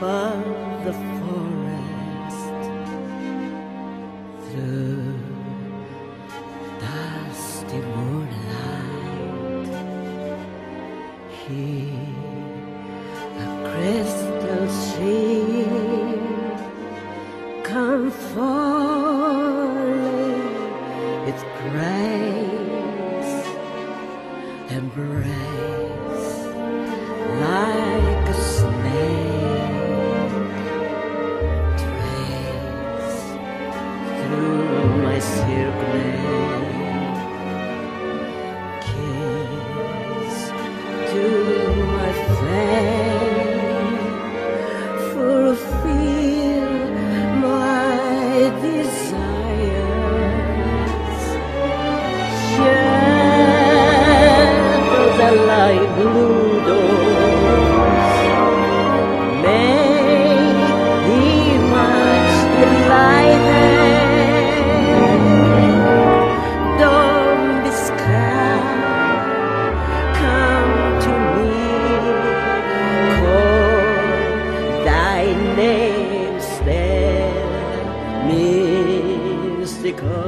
above the forest through dusty moonlight. Here, a crystal stream come falling its grace and embrace the blue doors May thee much delighted don't be scared come to me call thy name still mystical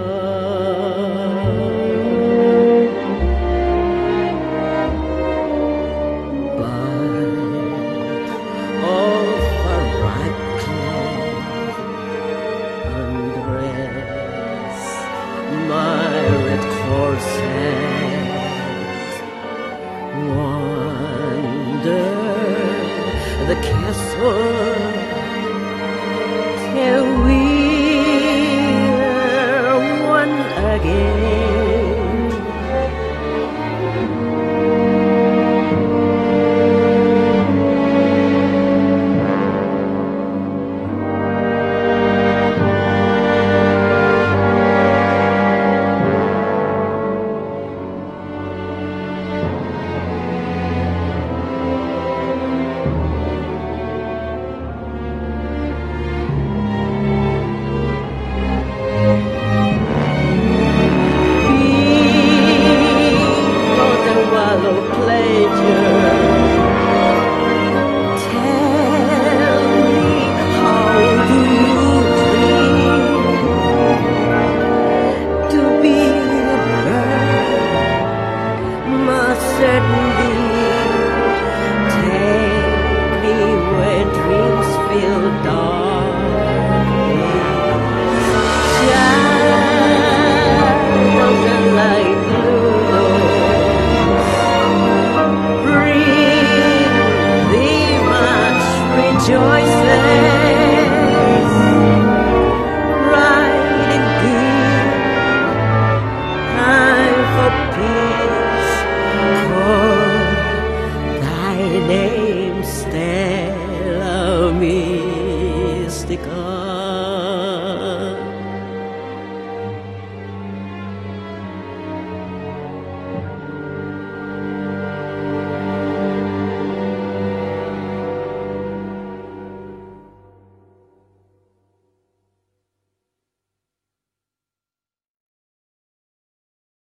red corset wander the castle certainty. Take me where dreams feel dark. mystica